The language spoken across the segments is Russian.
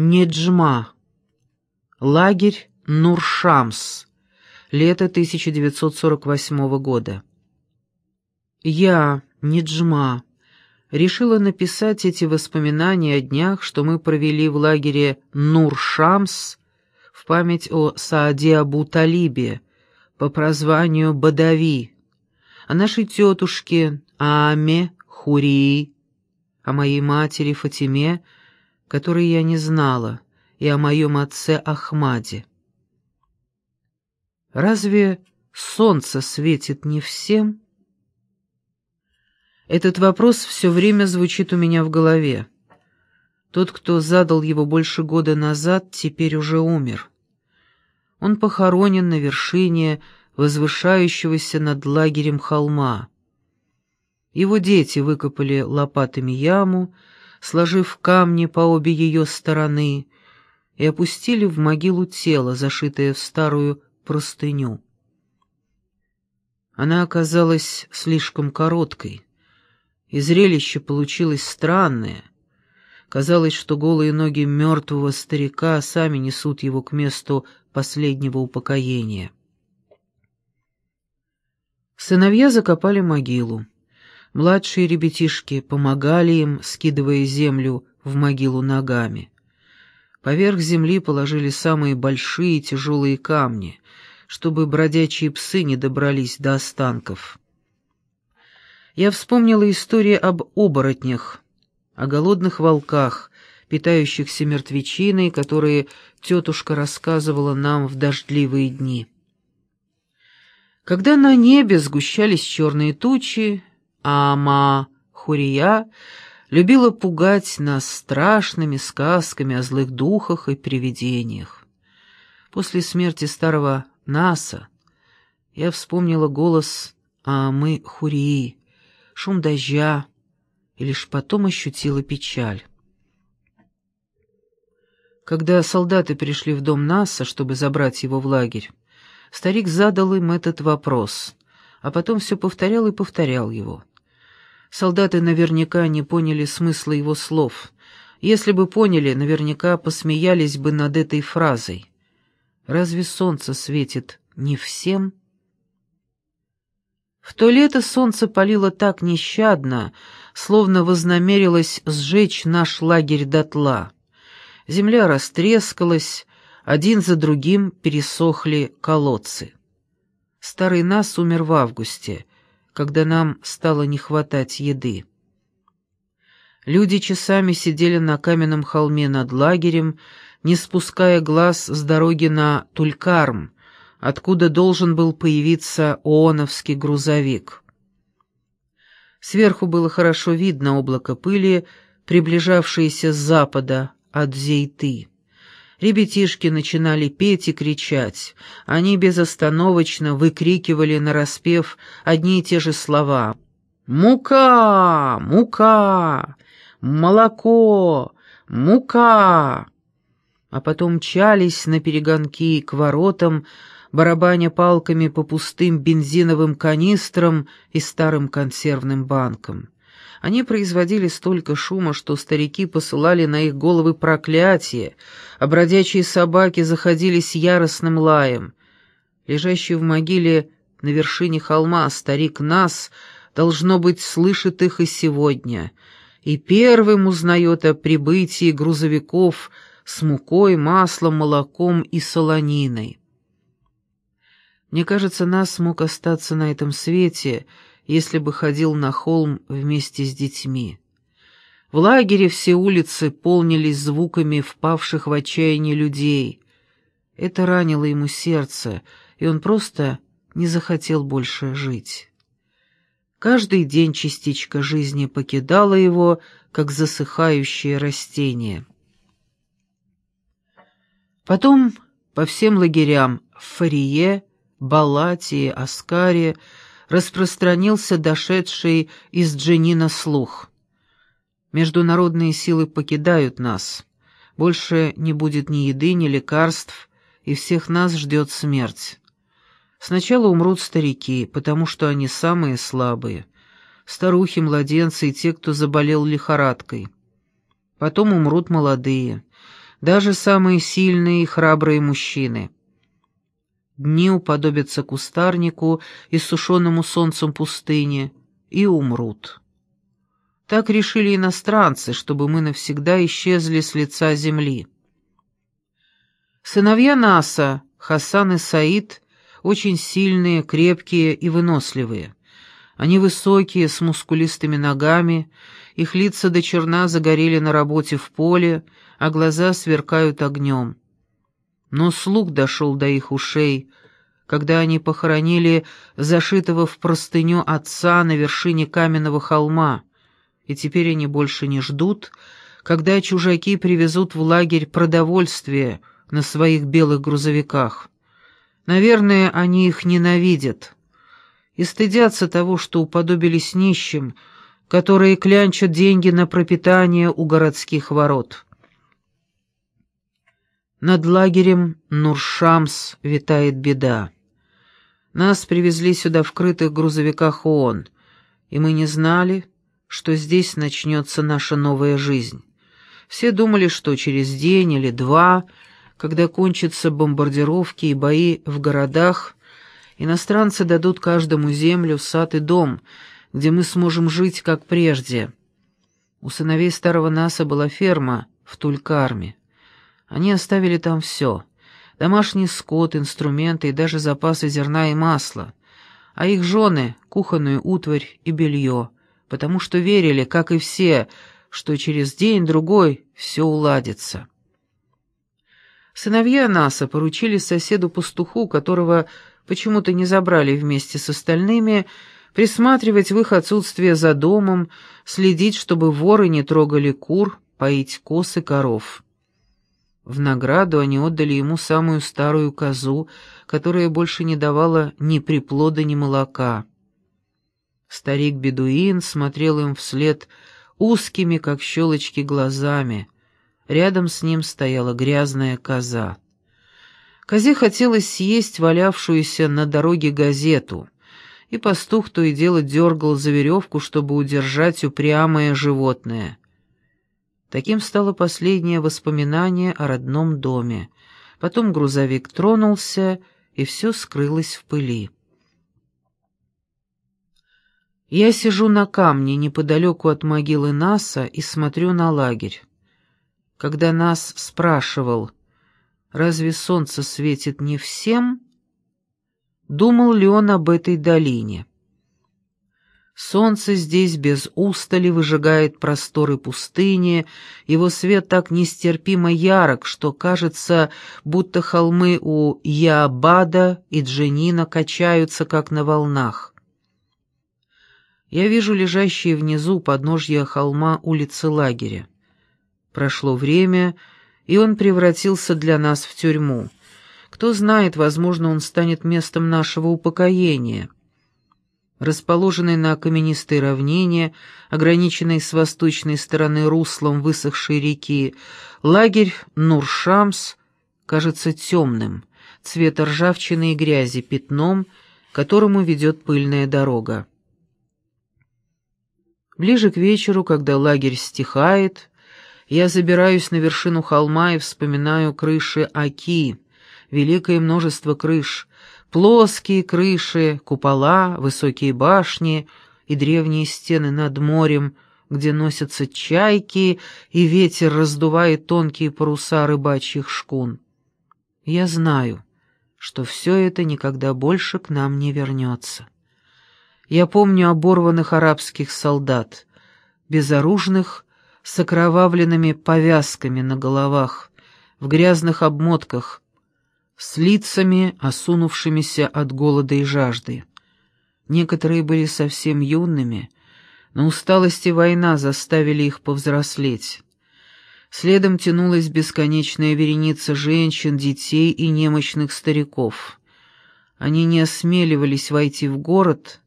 Неджма. Лагерь Нуршамс. Лето 1948 года. Я, Неджма, решила написать эти воспоминания о днях, что мы провели в лагере Нуршамс в память о Сааде Абу Талибе по прозванию Бадави, о нашей тетушке Аме Хурии, о моей матери Фатиме, которой я не знала, и о моем отце Ахмаде. Разве солнце светит не всем? Этот вопрос все время звучит у меня в голове. Тот, кто задал его больше года назад, теперь уже умер. Он похоронен на вершине возвышающегося над лагерем холма. Его дети выкопали лопатами яму, сложив камни по обе ее стороны, и опустили в могилу тело, зашитое в старую простыню. Она оказалась слишком короткой, и зрелище получилось странное. Казалось, что голые ноги мертвого старика сами несут его к месту последнего упокоения. Сыновья закопали могилу. Младшие ребятишки помогали им, скидывая землю в могилу ногами. Поверх земли положили самые большие тяжелые камни, чтобы бродячие псы не добрались до останков. Я вспомнила историю об оборотнях, о голодных волках, питающихся мертвечиной, которые тетушка рассказывала нам в дождливые дни. Когда на небе сгущались черные тучи, Ама Хурия любила пугать нас страшными сказками о злых духах и привидениях. После смерти старого Наса я вспомнила голос Амы Хурии, шум дождя, и лишь потом ощутила печаль. Когда солдаты пришли в дом Наса, чтобы забрать его в лагерь, Старик задал им этот вопрос, а потом все повторял и повторял его. Солдаты наверняка не поняли смысла его слов. Если бы поняли, наверняка посмеялись бы над этой фразой. «Разве солнце светит не всем?» В то лето солнце палило так нещадно, словно вознамерилось сжечь наш лагерь дотла. Земля растрескалась, один за другим пересохли колодцы. Старый нас умер в августе, когда нам стало не хватать еды. Люди часами сидели на каменном холме над лагерем, не спуская глаз с дороги на Тулькарм, откуда должен был появиться ооновский грузовик. Сверху было хорошо видно облако пыли, приближавшееся с запада от Зейты. Ребятишки начинали петь и кричать. Они безостановочно выкрикивали нараспев одни и те же слова. «Мука! Мука! Молоко! Мука!» А потом мчались на перегонки к воротам, барабаня палками по пустым бензиновым канистрам и старым консервным банкам. Они производили столько шума, что старики посылали на их головы проклятие, а бродячие собаки заходились яростным лаем. Лежащий в могиле на вершине холма старик Нас, должно быть, слышит их и сегодня, и первым узнает о прибытии грузовиков с мукой, маслом, молоком и солониной. Мне кажется, Нас мог остаться на этом свете — если бы ходил на холм вместе с детьми. В лагере все улицы полнились звуками впавших в отчаяние людей. Это ранило ему сердце, и он просто не захотел больше жить. Каждый день частичка жизни покидала его, как засыхающее растение. Потом по всем лагерям в Фарие, Балатии, Аскаре распространился дошедший из Дженина слух. Международные силы покидают нас. Больше не будет ни еды, ни лекарств, и всех нас ждет смерть. Сначала умрут старики, потому что они самые слабые. Старухи, младенцы и те, кто заболел лихорадкой. Потом умрут молодые. даже самые сильные и храбрые мужчины. Дни уподобятся кустарнику и сушеному солнцем пустыне и умрут. Так решили иностранцы, чтобы мы навсегда исчезли с лица земли. Сыновья Наса, Хасан и Саид, очень сильные, крепкие и выносливые. Они высокие, с мускулистыми ногами, их лица до черна загорели на работе в поле, а глаза сверкают огнем. Но слух дошел до их ушей, когда они похоронили зашитого в простыню отца на вершине каменного холма, и теперь они больше не ждут, когда чужаки привезут в лагерь продовольствие на своих белых грузовиках. Наверное, они их ненавидят и стыдятся того, что уподобились нищим, которые клянчат деньги на пропитание у городских ворот. Над лагерем Нуршамс витает беда. Нас привезли сюда в крытых грузовиках ООН, и мы не знали, что здесь начнется наша новая жизнь. Все думали, что через день или два когда кончатся бомбардировки и бои в городах, иностранцы дадут каждому землю, сад и дом, где мы сможем жить, как прежде. У сыновей старого НАСА была ферма в Тулькарме. Они оставили там все — домашний скот, инструменты и даже запасы зерна и масла, а их жены — кухонную утварь и белье, потому что верили, как и все, что через день-другой все уладится. Сыновья Наса поручили соседу-пастуху, которого почему-то не забрали вместе с остальными, присматривать в их отсутствие за домом, следить, чтобы воры не трогали кур, поить коз и коров. В награду они отдали ему самую старую козу, которая больше не давала ни приплода, ни молока. Старик-бедуин смотрел им вслед узкими, как щелочки, глазами — Рядом с ним стояла грязная коза. Козе хотелось съесть валявшуюся на дороге газету, и пастух то и дело дергал за веревку, чтобы удержать упрямое животное. Таким стало последнее воспоминание о родном доме. Потом грузовик тронулся, и все скрылось в пыли. Я сижу на камне неподалеку от могилы Наса и смотрю на лагерь когда нас спрашивал, разве солнце светит не всем, думал ли он об этой долине. Солнце здесь без устали выжигает просторы пустыни, его свет так нестерпимо ярок, что кажется, будто холмы у Яабада и Дженина качаются, как на волнах. Я вижу лежащие внизу подножья холма улицы лагеря. Прошло время, и он превратился для нас в тюрьму. Кто знает, возможно, он станет местом нашего упокоения. Расположенный на каменистой равнине, ограниченный с восточной стороны руслом высохшей реки, лагерь Нуршамс кажется темным, цвета ржавчины и грязи, пятном, к которому ведет пыльная дорога. Ближе к вечеру, когда лагерь стихает, я забираюсь на вершину холма и вспоминаю крыши Аки, великое множество крыш, плоские крыши, купола, высокие башни и древние стены над морем, где носятся чайки, и ветер раздувает тонкие паруса рыбачьих шкун. Я знаю, что все это никогда больше к нам не вернется. Я помню оборванных арабских солдат, безоружных с окровавленными повязками на головах, в грязных обмотках, с лицами, осунувшимися от голода и жажды. Некоторые были совсем юными, но усталость и война заставили их повзрослеть. Следом тянулась бесконечная вереница женщин, детей и немощных стариков. Они не осмеливались войти в город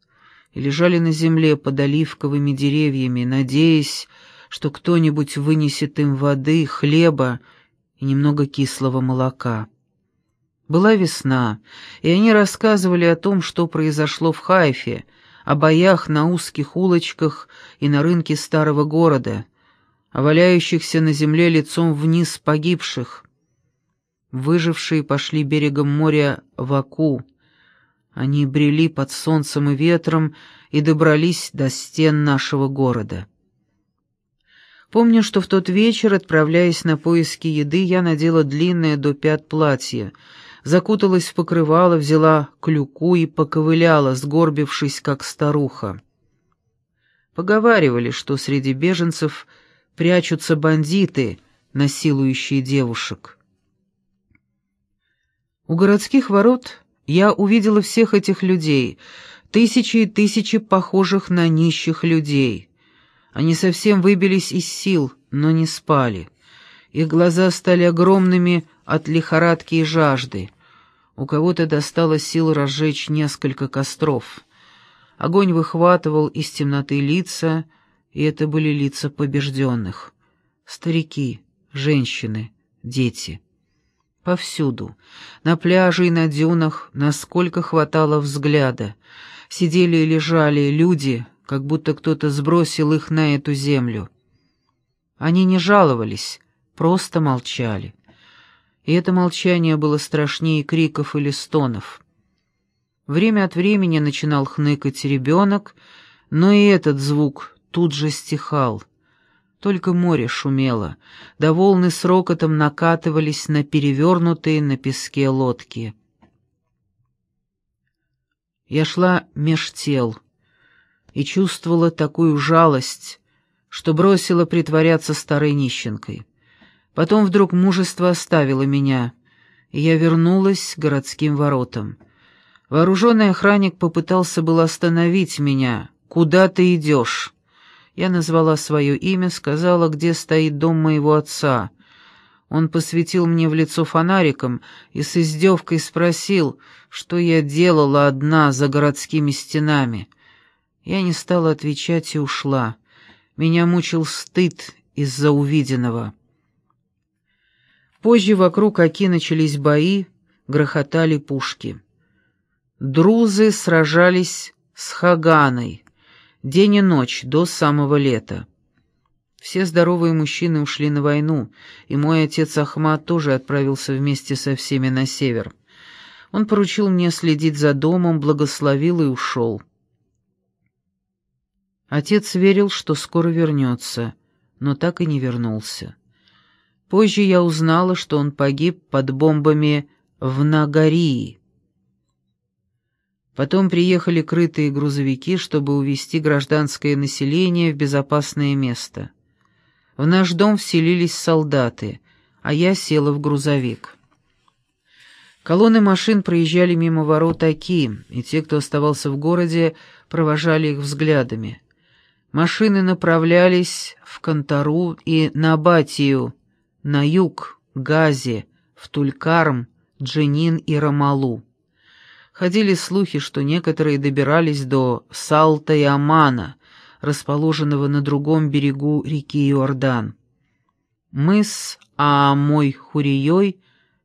и лежали на земле под оливковыми деревьями, надеясь, что кто-нибудь вынесет им воды, хлеба и немного кислого молока. Была весна, и они рассказывали о том, что произошло в Хайфе, о боях на узких улочках и на рынке старого города, о валяющихся на земле лицом вниз погибших. Выжившие пошли берегом моря в Аку. Они брели под солнцем и ветром и добрались до стен нашего города. Помню, что в тот вечер, отправляясь на поиски еды, я надела длинное до пят платье, закуталась в покрывало, взяла клюку и поковыляла, сгорбившись, как старуха. Поговаривали, что среди беженцев прячутся бандиты, насилующие девушек. У городских ворот я увидела всех этих людей, тысячи и тысячи похожих на нищих людей — они совсем выбились из сил, но не спали. Их глаза стали огромными от лихорадки и жажды. У кого-то достало сил разжечь несколько костров. Огонь выхватывал из темноты лица, и это были лица побежденных. Старики, женщины, дети. Повсюду, на пляже и на дюнах, насколько хватало взгляда, сидели и лежали люди, как будто кто-то сбросил их на эту землю. Они не жаловались, просто молчали. И это молчание было страшнее криков или стонов. Время от времени начинал хныкать ребенок, но и этот звук тут же стихал. Только море шумело, да волны с рокотом накатывались на перевернутые на песке лодки. Я шла меж тел — и чувствовала такую жалость, что бросила притворяться старой нищенкой. Потом вдруг мужество оставило меня, и я вернулась к городским воротам. Вооруженный охранник попытался был остановить меня. «Куда ты идешь?» Я назвала свое имя, сказала, где стоит дом моего отца. Он посветил мне в лицо фонариком и с издевкой спросил, что я делала одна за городскими стенами — я не стала отвечать и ушла. Меня мучил стыд из-за увиденного. Позже вокруг Оки начались бои, грохотали пушки. Друзы сражались с Хаганой день и ночь до самого лета. Все здоровые мужчины ушли на войну, и мой отец Ахмат тоже отправился вместе со всеми на север. Он поручил мне следить за домом, благословил и ушел. Отец верил, что скоро вернется, но так и не вернулся. Позже я узнала, что он погиб под бомбами в Нагарии. Потом приехали крытые грузовики, чтобы увезти гражданское население в безопасное место. В наш дом вселились солдаты, а я села в грузовик. Колонны машин проезжали мимо ворот Аки, и те, кто оставался в городе, провожали их взглядами. Машины направлялись в Кантару и Набатию, на юг, Газе, в Тулькарм, Дженин и Рамалу. Ходили слухи, что некоторые добирались до Салта и Амана, расположенного на другом берегу реки Иордан. Мы с Аамой Хурией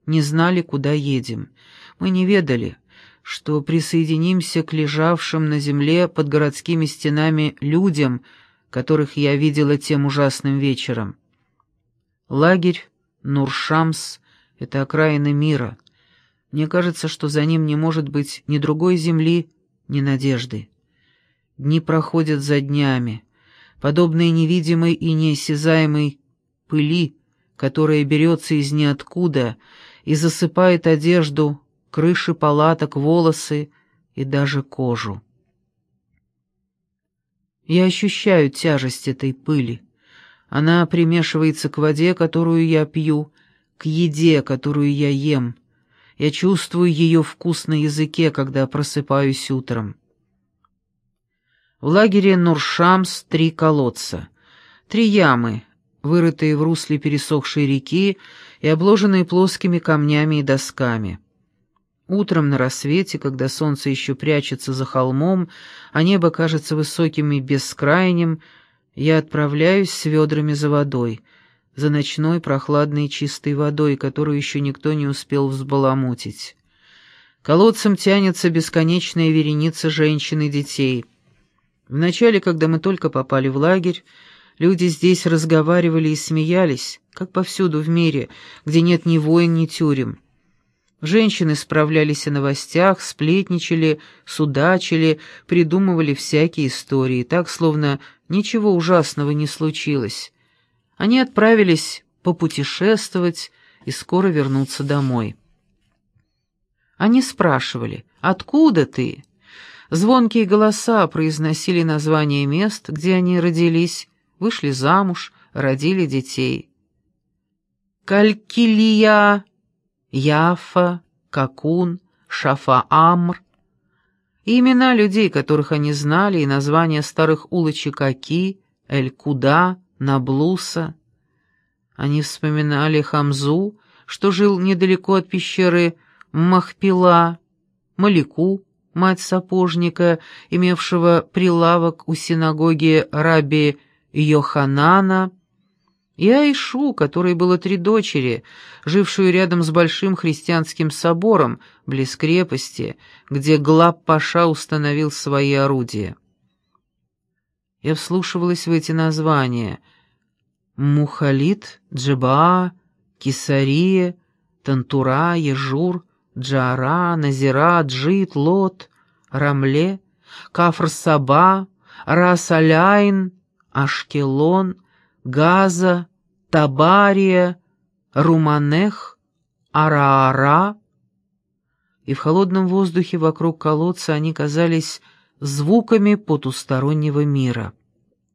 не знали, куда едем. Мы не ведали, что присоединимся к лежавшим на земле под городскими стенами людям, которых я видела тем ужасным вечером. Лагерь Нуршамс — это окраина мира. Мне кажется, что за ним не может быть ни другой земли, ни надежды. Дни проходят за днями, подобные невидимой и неосязаемой пыли, которая берется из ниоткуда и засыпает одежду, крыши палаток, волосы и даже кожу. Я ощущаю тяжесть этой пыли. Она примешивается к воде, которую я пью, к еде, которую я ем. Я чувствую ее вкус на языке, когда просыпаюсь утром. В лагере Нуршамс три колодца, три ямы, вырытые в русле пересохшей реки и обложенные плоскими камнями и досками. Утром на рассвете, когда солнце еще прячется за холмом, а небо кажется высоким и бескрайним, я отправляюсь с ведрами за водой, за ночной прохладной чистой водой, которую еще никто не успел взбаламутить. Колодцем тянется бесконечная вереница женщин и детей. Вначале, когда мы только попали в лагерь, Люди здесь разговаривали и смеялись, как повсюду в мире, где нет ни войн, ни тюрем. Женщины справлялись о новостях, сплетничали, судачили, придумывали всякие истории, так, словно ничего ужасного не случилось. Они отправились попутешествовать и скоро вернуться домой. Они спрашивали, «Откуда ты?» Звонкие голоса произносили названия мест, где они родились, вышли замуж, родили детей. Калькилия, Яфа, Какун, Шафа-Амр. имена людей, которых они знали, и названия старых улочек Аки, Эль-Куда, Наблуса. Они вспоминали Хамзу, что жил недалеко от пещеры Махпила, Малику, мать сапожника, имевшего прилавок у синагоги раби Йоханана, и Айшу, которой было три дочери, жившую рядом с большим христианским собором, близ крепости, где Глаб-Паша установил свои орудия. Я вслушивалась в эти названия. Мухалит, Джебаа, Кисария, Тантура, Ежур, Джара, Назира, Джит, Лот, Рамле, Кафр-Саба, Рас-Аляйн, Ашкелон, Газа, Табария, Руманех, Араара, и в холодном воздухе вокруг колодца они казались звуками потустороннего мира.